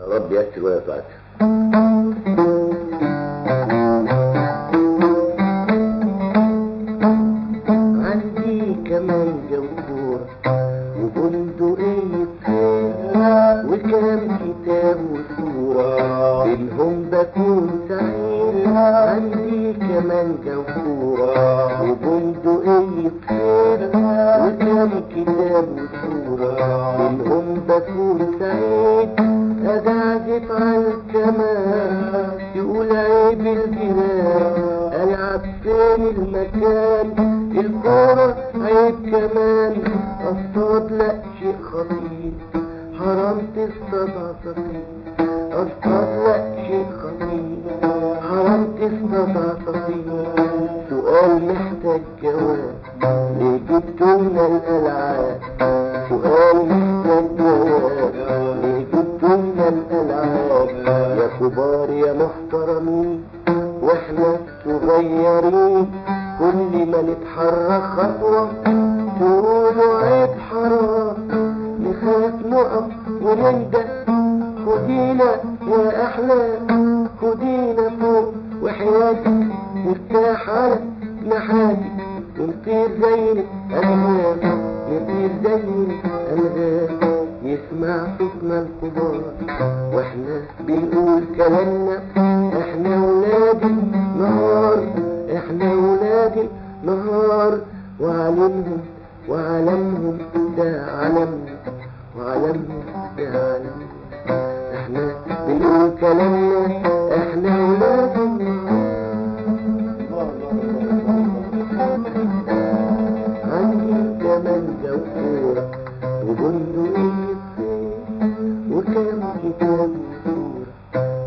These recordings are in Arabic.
يا رب يستر ويطعك عندي كمان جوهور وبندقية وكام كتاب منهم بكون سعيد عندي كمان وبندقية وكام كتاب الجيران ألعب فين المكان الكورة عيب كمان. أصطاد لا شيء خطير حرام تصطاد عصافير أصطاد لا شيء خطير حرام تصطاد عصافير سؤال محتاج جواب ليه جبتونا الألعاب. سؤال محتاج جواب ليه جبتونا الألعاب. يا كبار يا محترمين وإحنا صغيرين كل ما نتحرك خطوة. تقولوا حرام نخاف نقف ونندى. خدينا يا أحلام خدينا فوق وحياتي. نرتاح على جناحاتي ونطير زي الأنغام نطير زي الأنغام يسمع صوتنا الكبار وإحنا بنقول كلامنا. إحنا ولاد النهار إحنا ولاد النهار وعلمهم وعلمهم ده علمنا وعلمهم ده علمنا إحنا بنقول كلامنا إحنا ولاد النهار عندي كمان جوهرة وبندقية وكام كتاب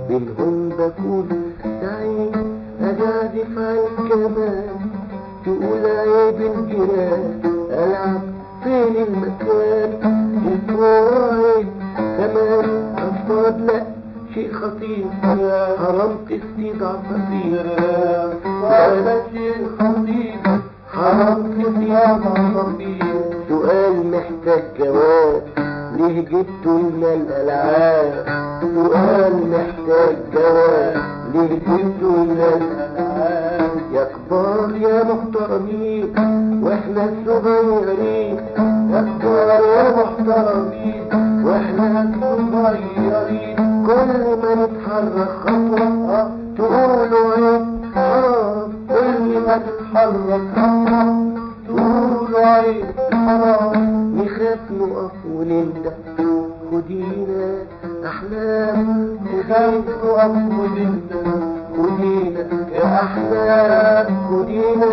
بينهم بكون سعيد أجازف على الكمان تقول عيب الجيران ألعب فين المكان عيب كمان أصطاد لا شيء خطير. حرام تصطيد عصافير ولا شيء خطير. حرام تصطيد عصافير ليه جبتوا لنا الألعاب سؤال محتاج جواب ليه جبتوا لنا الألعاب يا كبار يا محترمين وإحنا الصغيرين يا كبار يا محترمين وإحنا الصغيرين كل ما نتحرك خطوة تقولوا عيب حرام كل ما نتحرك خطوة تقولوا عيب حرام ونندى خدينا أحلام خدينا نقف ونندى خدينا يا أحلام خدينا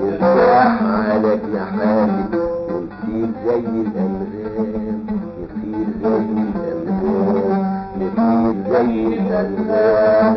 مرتاح على جناحاتك ونطير زي الأنغام نطير زي الأنغام نطير زي الأنغام